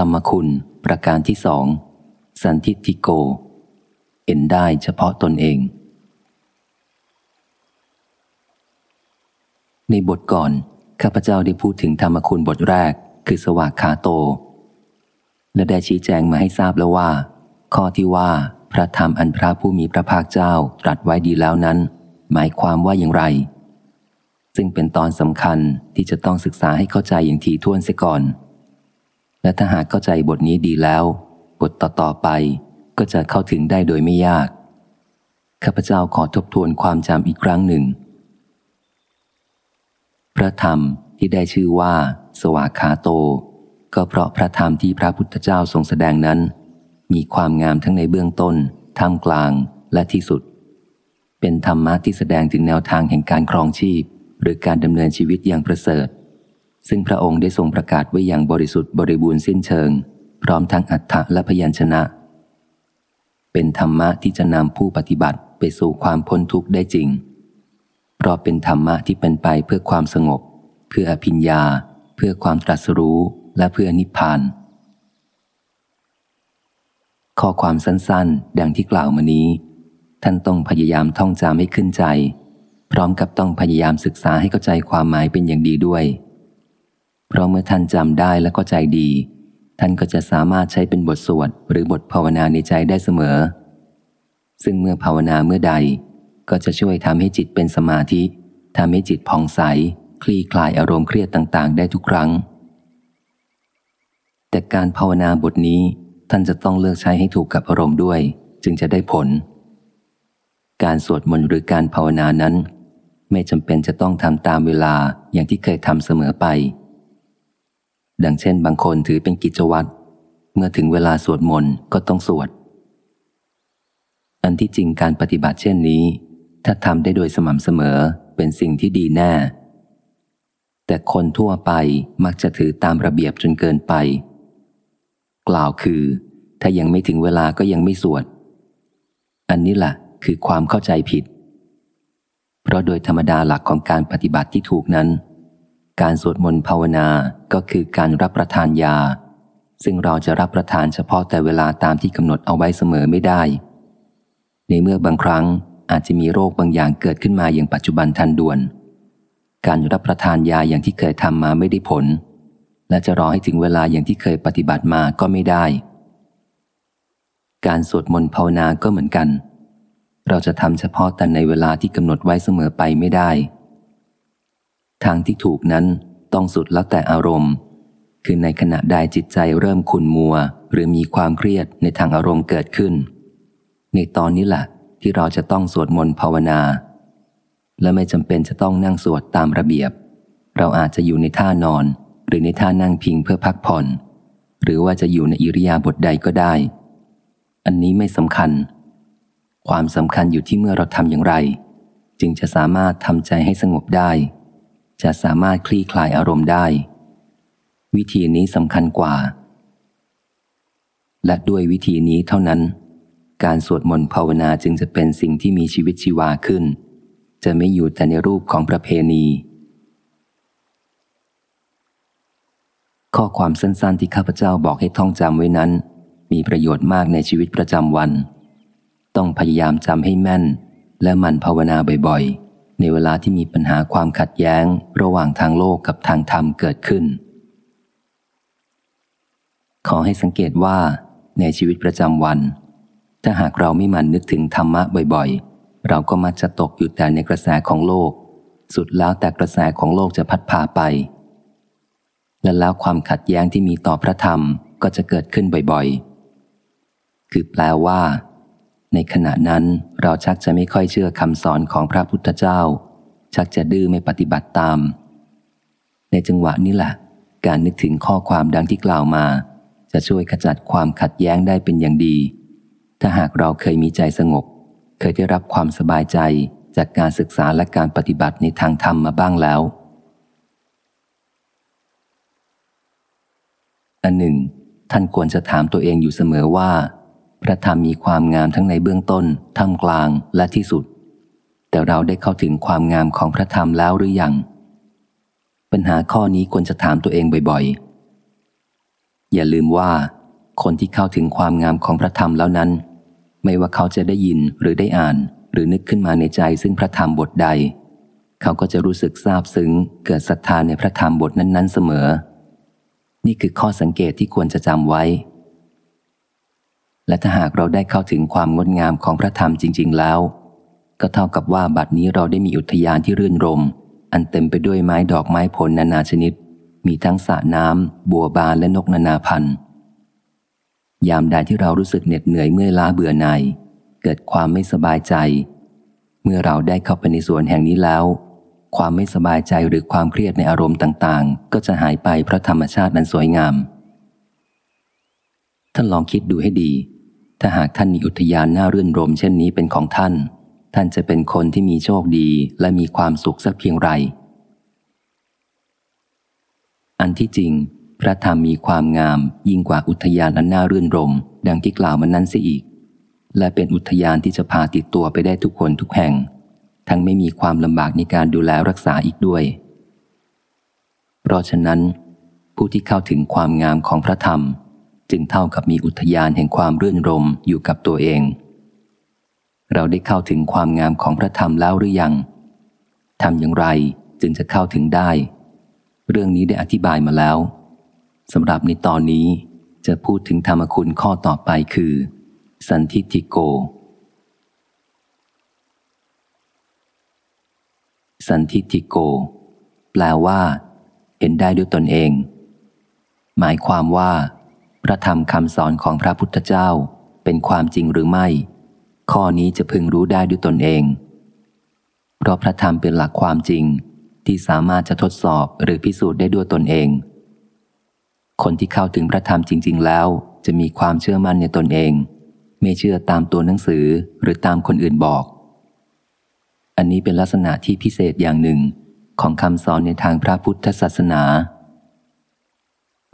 รรมคุณ ประการที่สอง สันทิติโก เห็นได้เฉพาะตนเอง ในบทก่อน ข้าพเจ้าได้พูดถึงธรรมคุณบทแรก คือสวากขาโต และได้ชี้แจงมาให้ทราบแล้วว่า ข้อที่ว่าพระธรรมอันพระผู้มีพระภาคเจ้าตรัสไว้ดีแล้วนั้น หมายความว่าอย่างไร ซึ่งเป็นตอนสำคัญที่จะต้องศึกษาให้เข้าใจอย่างถี่ถ้วนเสียก่อน และถ้าหากเข้าใจบทนี้ดีแล้ว บทต่อๆไปก็จะเข้าถึงได้โดยไม่ยาก ข้าพเจ้าขอทบทวนความจำอีกครั้งหนึ่ง พระธรรมที่ได้ชื่อว่า สวากขาโต ก็เพราะพระธรรมที่พระพุทธเจ้าทรงแสดงนั้น มีความงามทั้งในเบื้องต้น ท่ามกลางและที่สุด เป็นธรรมะที่แสดงถึงแนวทางแห่งการครองชีพ หรือการดำเนินชีวิตอย่างประเสริฐ ซึ่งพระองค์ได้ทรงประกาศไว้อย่างบริสุทธิ์บริบูรณ์สิ้นเชิง พร้อมทั้งอัฏฐะและพยัญชนะ เป็นธรรมะที่จะนำผู้ปฏิบัติไปสู่ความพ้นทุกข์ได้จริง เพราะเป็นธรรมะที่เป็นไปเพื่อความสงบ เพื่ออภิญญา เพื่อความตรัสรู้และเพื่อนิพพาน ข้อความสั้นๆ ดังที่กล่าวมานี้ ท่านต้องพยายามท่องจำให้ขึ้นใจ พร้อมกับต้องพยายามศึกษาให้เข้าใจความหมายเป็นอย่างดีด้วย เพราะเมื่อท่านจำได้และก็ใจดี ท่านก็จะสามารถใช้เป็นบทสวดหรือบทภาวนาในใจได้เสมอ ซึ่งเมื่อภาวนาเมื่อใด ก็จะช่วยทำให้จิตเป็นสมาธิทำให้จิตผ่องใส คลี่คลายอารมณ์เครียดต่างๆ ได้ทุกครั้ง แต่การภาวนาบทนี้ท่านจะต้องเลือกใช้ให้ถูกกับอารมณ์ด้วย จึงจะได้ผล การสวดมนต์หรือการภาวนานั้น ไม่จำเป็นจะต้องทำตามเวลาอย่างที่เคยทำเสมอไป ดังเช่นบางคนถือเป็นกิจวัตร เมื่อถึงเวลาสวดมนต์ก็ต้องสวด อันที่จริงการปฏิบัติเช่นนี้ ถ้าทำได้โดยสม่ำเสมอเป็นสิ่งที่ดีแน่ แต่คนทั่วไปมักจะถือตามระเบียบจนเกินไป กล่าวคือ ถ้ายังไม่ถึงเวลาก็ยังไม่สวด อันนี้แหละคือความเข้าใจผิด เพราะโดยธรรมดาหลักของการปฏิบัติที่ถูกนั้น การสวดมนต์ภาวนาก็คือการรับประทานยา ซึ่งเราจะรับประทานเฉพาะแต่เวลาตามที่กำหนดเอาไว้เสมอไม่ได้ ในเมื่อบางครั้งอาจจะมีโรคบางอย่างเกิดขึ้นมาอย่างปัจจุบันทันด่วน การรับประทานยาอย่างที่เคยทำมาไม่ได้ผล และจะรอให้ถึงเวลาอย่างที่เคยปฏิบัติมาก็ไม่ได้ การสวดมนต์ภาวนาก็เหมือนกัน เราจะทำเฉพาะแต่ในเวลาที่กำหนดไว้เสมอไปไม่ได้ ทางที่ถูกนั้นต้องสุดแล้วแต่อารมณ์ คือในขณะใดจิตใจเริ่มขุนมัว หรือมีความเครียดในทางอารมณ์เกิดขึ้น ในตอนนี้แหละที่เราจะต้องสวดมนต์ภาวนา และไม่จำเป็นจะต้องนั่งสวดตามระเบียบ เราอาจจะอยู่ในท่านอน หรือในท่านั่งพิงเพื่อพักผ่อน หรือว่าจะอยู่ในอิริยาบถใดก็ได้ อันนี้ไม่สำคัญ ความสำคัญอยู่ที่เมื่อเราทำอย่างไร จึงจะสามารถทำใจให้สงบได้ จะสามารถคลี่คลายอารมณ์ได้ วิธีนี้สำคัญกว่า และด้วยวิธีนี้เท่านั้น การสวดมนต์ภาวนาจึงจะเป็นสิ่งที่มีชีวิตชีวาขึ้น จะไม่อยู่แต่ในรูปของประเพณี ข้อความสั้นๆที่ข้าพเจ้าบอกให้ท่องจำไว้นั้น มีประโยชน์มากในชีวิตประจำวัน ต้องพยายามจำให้แม่น และมันภาวนาบ่อยๆ ในเวลาที่มีปัญหาความขัดแย้งระหว่างทางโลกกับทางธรรมเกิดขึ้น ขอให้สังเกตว่า ในชีวิตประจำวัน ถ้าหากเราไม่มันนึกถึงธรรมะบ่อยๆ เราก็มักจะตกอยู่แต่ในกระแสของโลก สุดแล้วแต่กระแสของโลกจะพัดพาไป และแล้วความขัดแย้งที่มีต่อพระธรรมก็จะเกิดขึ้นบ่อยๆ คือแปลว่า ในขณะนั้นเราชักจะไม่ค่อยเชื่อคำสอนของพระพุทธเจ้า ชักจะดื้อไม่ปฏิบัติตาม ในจังหวะนี้แหละการนึกถึงข้อความดังที่กล่าวมา จะช่วยขจัดความขัดแย้งได้เป็นอย่างดี ถ้าหากเราเคยมีใจสงบ เคยได้รับความสบายใจจากการศึกษาและการปฏิบัติในทางธรรมมาบ้างแล้วอันหนึ่ง ท่านควรจะถามตัวเองอยู่เสมอว่า พระธรรมมีความงามทั้งในเบื้องต้น ท่ามกลางและที่สุด แต่เราได้เข้าถึงความงามของพระธรรมแล้วหรือยัง ปัญหาข้อนี้ควรจะถามตัวเองบ่อยๆ อย่าลืมว่า คนที่เข้าถึงความงามของพระธรรมแล้วนั้น ไม่ว่าเขาจะได้ยินหรือได้อ่าน หรือนึกขึ้นมาในใจซึ่งพระธรรมบทใด เขาก็จะรู้สึกซาบซึ้ง เกิดศรัทธาในพระธรรมบทนั้น ๆ เสมอ นี่คือข้อสังเกตที่ควรจะจำไว้ และถ้าหากเราได้เข้าถึงความงดงามของพระธรรมจริง ๆ แล้ว ก็เท่ากับว่าบัดนี้เราได้มีอุทยานที่รื่นรม อันเต็มไปด้วยไม้ดอกไม้ผลนานาชนิด มีทั้งสระน้ำบัวบานและนกนานาพันธุ์ ยามใดที่เรารู้สึกเหน็ดเหนื่อยเมื่อล้าเบื่อหน่ายเกิดความไม่สบายใจ เมื่อเราได้เข้าไปในสวนแห่งนี้แล้ว ความไม่สบายใจหรือความเครียดในอารมณ์ต่างๆ ก็จะหายไปเพราะธรรมชาตินั้นสวยงามท่านลองคิดดูให้ดี ถ้าหากท่านมีอุทยานน่ารื่นรมเช่นนี้เป็นของท่าน ท่านจะเป็นคนที่มีโชคดีและมีความสุขสักเพียงไร อันที่จริง พระธรรมมีความงามยิ่งกว่าอุทยานอันน่ารื่นรม ดังที่กล่าวมานั้นเสียอีก และเป็นอุทยานที่จะพาติดตัวไปได้ทุกคนทุกแห่ง ทั้งไม่มีความลำบากในการดูแลรักษาอีกด้วย เพราะฉะนั้น ผู้ที่เข้าถึงความงามของพระธรรม จึงเท่ากับมีอุทยานแห่งความรื่นรมอยู่กับตัวเอง เราได้เข้าถึงความงามของพระธรรมแล้วหรือยังทำอย่างไรจึงจะเข้าถึงได้ เรื่องนี้ได้อธิบายมาแล้วสำหรับในตอนนี้จะพูดถึงธรรมคุณข้อต่อไปคือ สันทิติโก สันทิติโก แปลว่า เห็นได้ด้วยตนเอง หมายความว่า พระธรรมคำสอนของพระพุทธเจ้าเป็นความจริงหรือไม่ ข้อนี้จะพึงรู้ได้ด้วยตนเอง เพราะพระธรรมเป็นหลักความจริงที่สามารถจะทดสอบหรือพิสูจน์ได้ด้วยตนเอง คนที่เข้าถึงพระธรรมจริง ๆ แล้ว จะมีความเชื่อมั่นในตนเอง ไม่เชื่อตามตัวหนังสือหรือตามคนอื่นบอก อันนี้เป็นลักษณะที่พิเศษอย่างหนึ่งของคำสอนในทางพระพุทธศาสนา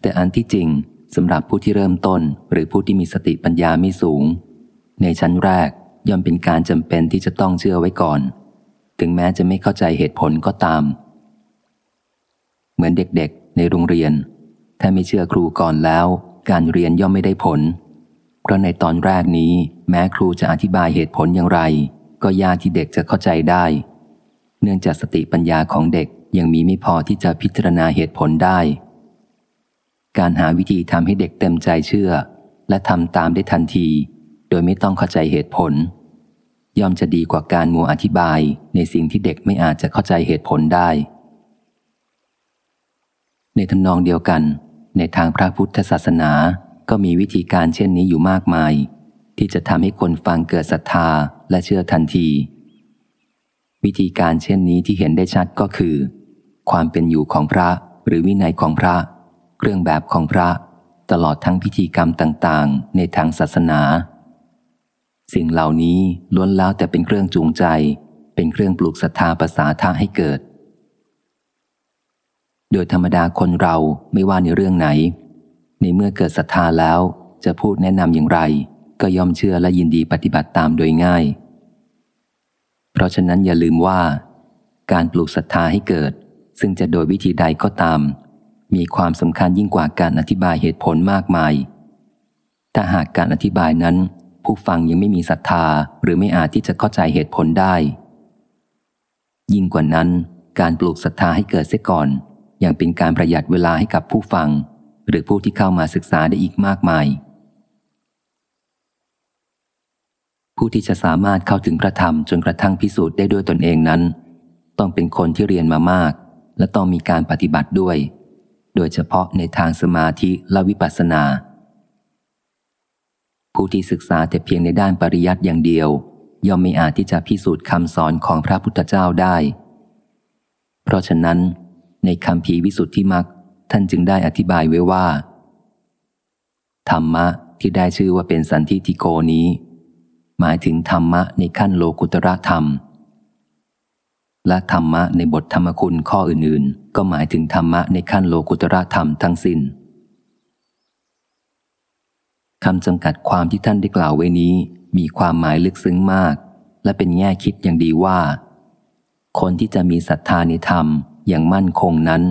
แต่อันที่จริง สำหรับผู้ที่เริ่มต้นหรือผู้ที่มีสติปัญญาไม่สูง ในชั้นแรกย่อมเป็นการจำเป็นที่จะต้องเชื่อไว้ก่อน ถึงแม้จะไม่เข้าใจเหตุผลก็ตาม เหมือนเด็กๆ ในโรงเรียน ถ้าไม่เชื่อครูก่อนแล้ว การเรียนย่อมไม่ได้ผล เพราะในตอนแรกนี้ แม้ครูจะอธิบายเหตุผลอย่างไร ก็ยากที่เด็กจะเข้าใจได้ เนื่องจากสติปัญญาของเด็กยังมีไม่พอที่จะพิจารณาเหตุผลได้ การหาวิธีทำให้เด็กเต็มใจเชื่อ และทำตามได้ทันที โดยไม่ต้องเข้าใจเหตุผล ย่อมจะดีกว่าการมัวอธิบายในสิ่งที่เด็กไม่อาจจะเข้าใจเหตุผลได้ ในทำนองเดียวกัน ในทางพระพุทธศาสนาก็มีวิธีการเช่นนี้อยู่มากมาย ที่จะทำให้คนฟังเกิดศรัทธาและเชื่อทันที วิธีการเช่นนี้ที่เห็นได้ชัดก็คือ ความเป็นอยู่ของพระหรือวินัยของพระ เครื่องแบบของพระตลอดทั้งพิธีกรรมต่างๆ ในทางศาสนา สิ่งเหล่านี้ล้วนแล้วแต่เป็นเครื่องจูงใจ เป็นเครื่องปลูกศรัทธาภาษาท่าให้เกิด โดยธรรมดาคนเราไม่ว่าในเรื่องไหน ในเมื่อเกิดศรัทธาแล้วจะพูดแนะนำอย่างไร ก็ยอมเชื่อและยินดีปฏิบัติตามโดยง่าย เพราะฉะนั้นอย่าลืมว่า การปลูกศรัทธาให้เกิด ซึ่งจะโดยวิธีใดก็ตาม มีความสำคัญยิ่งกว่าการอธิบายเหตุผลมากมาย ถ้าหากการอธิบายนั้น ผู้ฟังยังไม่มีศรัทธาหรือไม่อาจที่จะเข้าใจเหตุผลได้ ยิ่งกว่านั้น การปลูกศรัทธาให้เกิดเสียก่อน ยังเป็นการประหยัดเวลาให้กับผู้ฟัง หรือผู้ที่เข้ามาศึกษาได้อีกมากมาย ผู้ที่จะสามารถเข้าถึงพระธรรมจนกระทั่งพิสูจน์ได้ด้วยตนเองนั้น ต้องเป็นคนที่เรียนมามาก และต้องมีการปฏิบัติด้วย โดยเฉพาะในทางสมาธิและวิปัสสนา ผู้ที่ศึกษาแต่เพียงในด้านปริยัติอย่างเดียว ย่อมไม่อาจที่จะพิสูจน์คำสอนของพระพุทธเจ้าได้ เพราะฉะนั้น ในคำพีวิสุทธิมักท่านจึงได้อธิบายไว้ว่า ธรรมะที่ได้ชื่อว่าเป็นสันทิติโกนี้ หมายถึงธรรมะในขั้นโลกุตระธรรม และธรรมะในบทธรรมคุณข้ออื่นๆ ก็หมายถึงธรรมะในขั้นโลกุตระธรรมทั้งสิน้นคำจำกัดความที่ท่านได้กล่าวไว้นี้ มีความหมายลึกซึ้งมาก และเป็นแง่คิดอย่างดีว่า คนที่จะมีศรัทธาในธรรมอย่างมั่นคงนั้น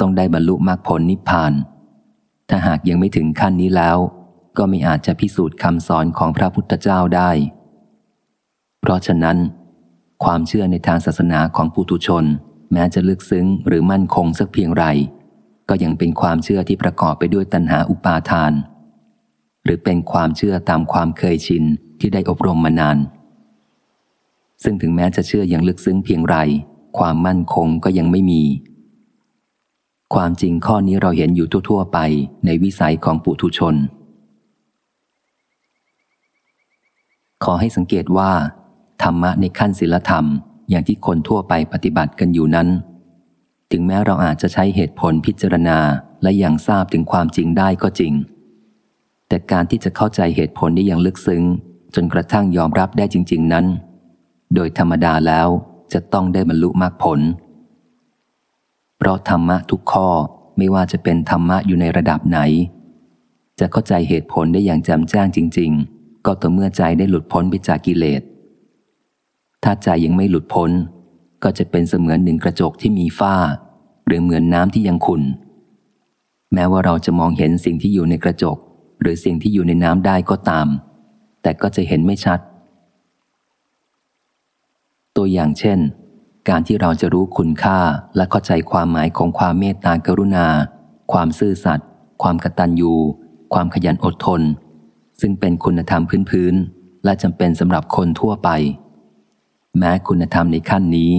ต้องได้บรรลุมรรคผลนิพพาน ถ้าหากยังไม่ถึงขั้นนี้แล้ว ก็ไม่อาจจะพิสูจน์คำสอนของพระพุทธเจ้าได้ เพราะฉะนั้น ความเชื่อในทางศาสนาของปุถุชน แม้จะลึกซึ้งหรือมั่นคงสักเพียงไร ก็ยังเป็นความเชื่อที่ประกอบไปด้วยตัณหาอุปาทาน หรือเป็นความเชื่อตามความเคยชินที่ได้อบรมมานาน ซึ่งถึงแม้จะเชื่ออย่างลึกซึ้งเพียงไร ความมั่นคงก็ยังไม่มี ความจริงข้อนี้เราเห็นอยู่ทั่ว ๆ ไปในวิสัยของปุถุชน ขอให้สังเกตว่า ธรรมะในขั้นศีลธรรม อย่างที่คนทั่วไปปฏิบัติกันอยู่นั้น ถึงแม้เราอาจจะใช้เหตุผลพิจารณาและยังทราบถึงความจริงได้ก็จริง แต่การที่จะเข้าใจเหตุผลได้อย่างลึกซึ้ง จนกระทั่งยอมรับได้จริง ๆนั้น โดยธรรมดาแล้วจะต้องได้บรรลุมรรคผล เพราะธรรมะทุกข้อไม่ว่าจะเป็นธรรมะอยู่ในระดับไหน จะเข้าใจเหตุผลได้อย่างแจ่มแจ้งจริง ๆ ก็ต่อเมื่อใจได้หลุดพ้นไปจากกิเลส ถ้าใจยังไม่หลุดพ้น ก็จะเป็นเสมือนหนึ่งกระจกที่มีฝ้า หรือเหมือนน้ำที่ยังขุ่นแม้ว่าเราจะมองเห็นสิ่งที่อยู่ในกระจก หรือสิ่งที่อยู่ในน้ำได้ก็ตาม แต่ก็จะเห็นไม่ชัด ตัวอย่างเช่น การที่เราจะรู้คุณค่าและเข้าใจความหมายของความเมตตากรุณา ความซื่อสัตย์ความกตัญญู ความขยันอดทน ซึ่งเป็นคุณธรรมพื้นๆและจำเป็นสำหรับคนทั่วไป แม้คุณธรรมในขั้นนี้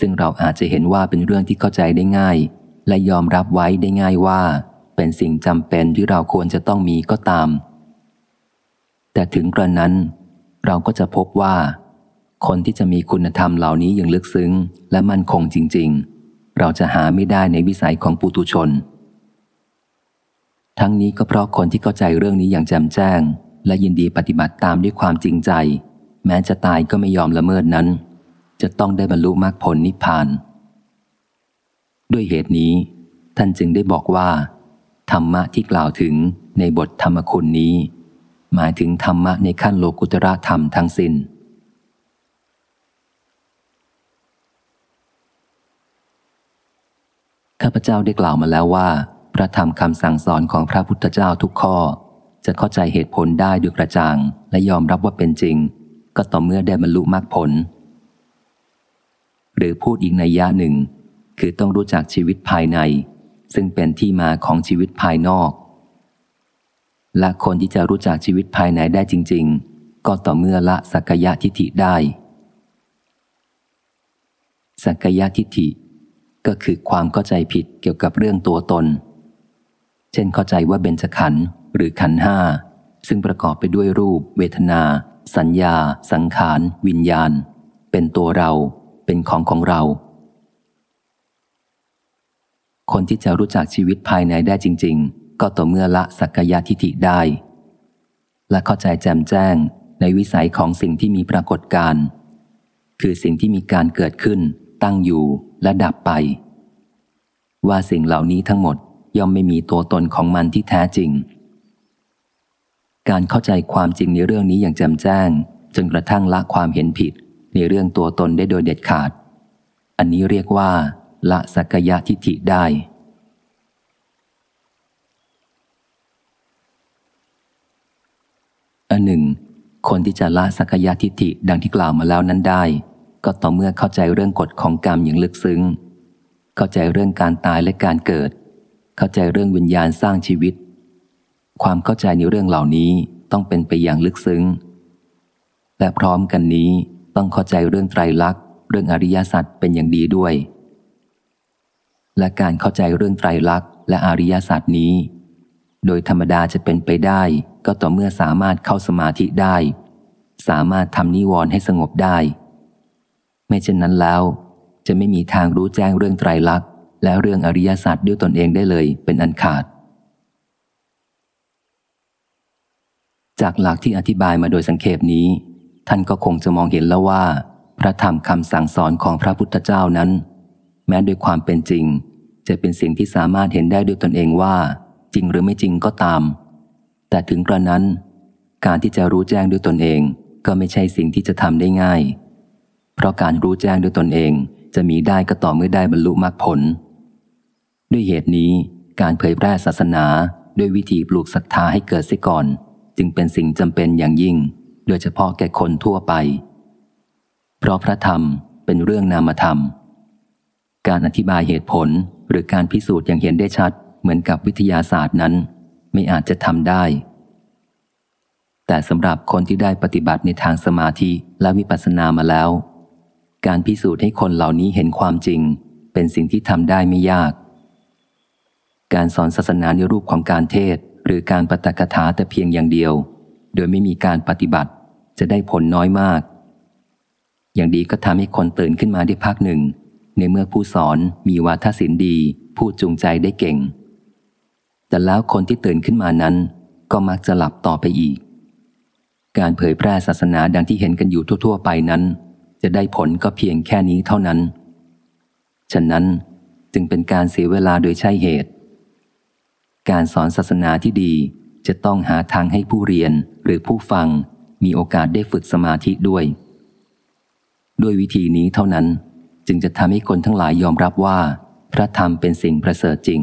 ซึ่งเราอาจจะเห็นว่าเป็นเรื่องที่เข้าใจได้ง่าย และยอมรับไว้ได้ง่ายว่า เป็นสิ่งจำเป็นที่เราควรจะต้องมีก็ตาม แต่ถึงกระนั้น เราก็จะพบว่า คนที่จะมีคุณธรรมเหล่านี้อย่างลึกซึ้ง และมั่นคงจริง ๆ เราจะหาไม่ได้ในวิสัยของปุตุชน ทั้งนี้ก็เพราะคนที่เข้าใจเรื่องนี้อย่างแจ่มแจ้ง และยินดีปฏิบัติตามด้วยความจริงใจ แม้จะตายก็ไม่ยอมละเมิดนั้น จะต้องได้บรรลุมรรคผลนิพพาน ด้วยเหตุนี้ ท่านจึงได้บอกว่า ธรรมะที่กล่าวถึงในบทธรรมคุณนี้ หมายถึงธรรมะในขั้นโลกุตระธรรมทั้งสิน้นข้าพเจ้าได้กล่าวมาแล้วว่า พระธรรมคำสั่งสอนของพระพุทธเจ้าทุกข้อ จะเข้าใจเหตุผลได้ด้วยกระจ่าง และยอมรับว่าเป็นจริง ก็ต่อเมื่อได้บรรลุมรรคผล หรือพูดอีกในยะหนึ่ง คือต้องรู้จักชีวิตภายใน ซึ่งเป็นที่มาของชีวิตภายนอก และคนที่จะรู้จักชีวิตภายในได้จริง ๆ ก็ต่อเมื่อละสักยะทิฏฐิได้ สักยะทิฏฐิก็คือความเข้าใจผิดเกี่ยวกับเรื่องตัวตน เช่นเข้าใจว่าเบญจขันธ์หรือขันห้าซึ่งประกอบไปด้วยรูป เวทนา สัญญา สังขาร วิญญาณ เป็นตัวเรา เป็นของของเรา คนที่จะรู้จักชีวิตภายในได้จริง ๆ ก็ต่อเมื่อละสักยะทิฏฐิได้ และเข้าใจแจ่มแจ้งในวิสัยของสิ่งที่มีปรากฏการ คือสิ่งที่มีการเกิดขึ้น ตั้งอยู่และดับไป ว่าสิ่งเหล่านี้ทั้งหมดย่อมไม่มีตัวตนของมันที่แท้จริง การเข้าใจความจริงในเรื่องนี้อย่างแจ่มแจ้ง จนกระทั่งละความเห็นผิด ในเรื่องตัวตนได้โดยเด็ดขาด อันนี้เรียกว่า ละสักยะทิฏฐิได้ อันหนึ่ง คนที่จะละสักยะทิฏฐิดังที่กล่าวมาแล้วนั้นได้ ก็ต่อเมื่อเข้าใจเรื่องกฎของกรรมอย่างลึกซึ้ง เข้าใจเรื่องการตายและการเกิด เข้าใจเรื่องวิญญาณสร้างชีวิต ความเข้าใจในเรื่องเหล่านี้ต้องเป็นไปอย่างลึกซึ้ง และพร้อมกันนี้ต้องเข้าใจเรื่องไตรลักษณ์ เรื่องอริยสัจเป็นอย่างดีด้วย และการเข้าใจเรื่องไตรลักษณ์และอริยสัจนี้ โดยธรรมดาจะเป็นไปได้ ก็ต่อเมื่อสามารถเข้าสมาธิได้ สามารถทำนิวรณ์ให้สงบได้ ไม่เช่นนั้นแล้ว จะไม่มีทางรู้แจ้งเรื่องไตรลักษณ์และเรื่องอริยสัจด้วยตนเองได้เลยเป็นอันขาด จากหลักที่อธิบายมาโดยสังเขปนี้ ท่านก็คงจะมองเห็นแล้วว่า พระธรรมคำสั่งสอนของพระพุทธเจ้านั้น แม้ด้วยความเป็นจริง จะเป็นสิ่งที่สามารถเห็นได้ด้วยตนเองว่า จริงหรือไม่จริงก็ตาม แต่ถึงกระนั้น การที่จะรู้แจ้งด้วยตนเอง ก็ไม่ใช่สิ่งที่จะทำได้ง่าย เพราะการรู้แจ้งด้วยตนเองจะมีได้ก็ต่อเมื่อได้บรรลุมรรคผล ด้วยเหตุนี้การเผยแพร่ศาสนาด้วยวิธีปลูกศรัทธาให้เกิดเสียก่อน จึงเป็นสิ่งจำเป็นอย่างยิ่ง โดยเฉพาะแก่คนทั่วไป เพราะพระธรรมเป็นเรื่องนามธรรม การอธิบายเหตุผลหรือการพิสูจน์อย่างเห็นได้ชัด เหมือนกับวิทยาศาสตร์นั้น ไม่อาจจะทำได้ แต่สำหรับคนที่ได้ปฏิบัติในทางสมาธิและวิปัสสนามาแล้ว การพิสูจน์ให้คนเหล่านี้เห็นความจริง เป็นสิ่งที่ทำได้ไม่ยาก การสอนศาสนาในรูปของการเทศ หรือการปฏิกถาแต่เพียงอย่างเดียว โดยไม่มีการปฏิบัติจะได้ผลน้อยมาก อย่างดีก็ทำให้คนตื่นขึ้นมาได้พักหนึ่ง ในเมื่อผู้สอนมีวาทศิลป์ดี พูดจูงใจได้เก่ง แต่แล้วคนที่ตื่นขึ้นมานั้น ก็มักจะหลับต่อไปอีก การเผยแพร่ศาสนาดังที่เห็นกันอยู่ทั่ว ๆ ไปนั้น จะได้ผลก็เพียงแค่นี้เท่านั้น ฉะนั้นจึงเป็นการเสียเวลาโดยใช่เหตุ การสอนศาสนาที่ดีจะต้องหาทางให้ผู้เรียนหรือผู้ฟังมีโอกาสได้ฝึกสมาธิด้วย ด้วยวิธีนี้เท่านั้น จึงจะทำให้คนทั้งหลายยอมรับว่า พระธรรมเป็นสิ่งประเสริฐจริง